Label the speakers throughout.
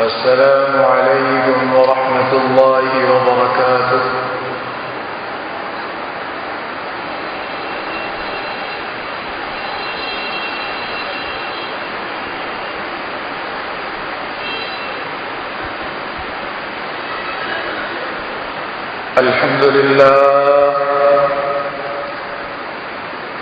Speaker 1: السلام عليكم ورحمة الله وبركاته. الحمد لله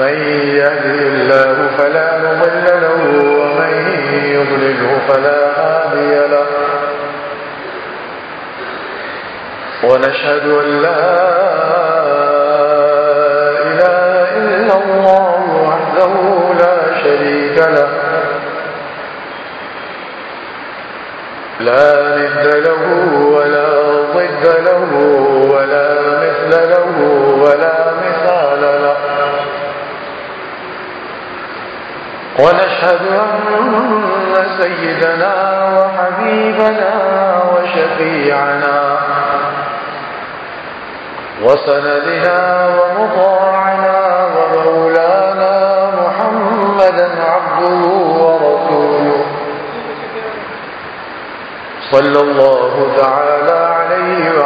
Speaker 1: من يهده الله فلا مضل له ومن يضلله فلا هادي له. ونشهد أن لا إله إلا الله وحده لا شريك له. لا ند له ولا ضد له ولا مثل له ولا مثال له ونشهد أن سيدنا وحبيبنا وشفيعنا وسندنا ومطاعنا ومولانا محمدا عبده ورسوله. صلى الله تعالى عليه وعلى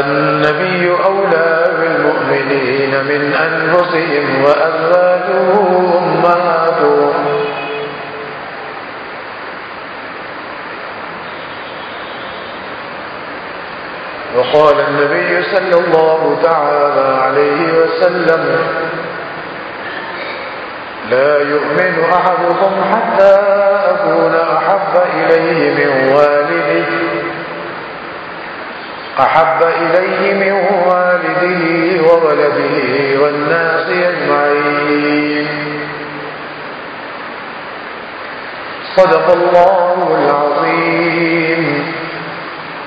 Speaker 1: النبي أولى بالمؤمنين من أنفسهم وأزواجه أمهاتهم. وقال النبي صلى الله تعالى عليه وسلم، لا يؤمن أحدكم حتى أكون أحب إليه من والده. أحب إليه من والده وولده والناس أجمعين. صدق الله العظيم.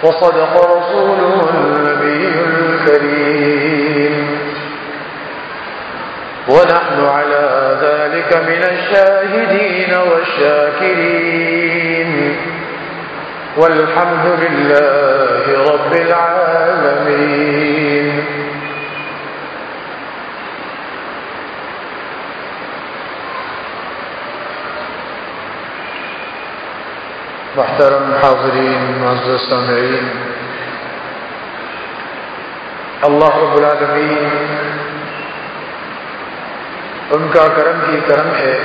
Speaker 1: وصدق رسوله النبي الكريم. ونحن على ذلك من الشاهدين والشاكرين. والحمد لله رب العالمين محترم حاضرین، معزز سامعین، اللہ رب العالمین، ان کا کرم کی کرم ہے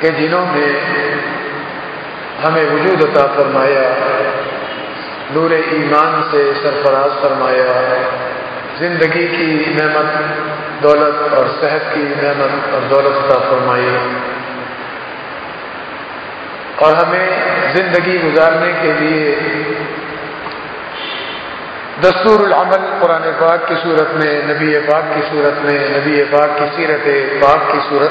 Speaker 1: کہ جنہوں نے ہمیں وجود عطا فرمایا نور ایمان سے سرفراز فرمایا زندگی کی نعمت، دولت اور صحت کی نعمت اور دولت عطا فرمائی۔ اور ہمیں زندگی گزارنے کے لیے دستور العمل قرآن پاک کی صورت میں، نبی پاک کی صورت میں، نبی پاک کی سیرت پاک کی صورت